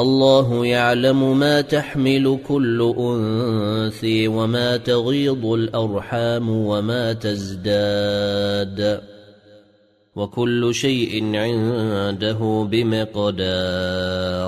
الله يعلم ما تحمل كل انثي وما تغيض الأرحام وما تزداد وكل شيء عنده بمقدار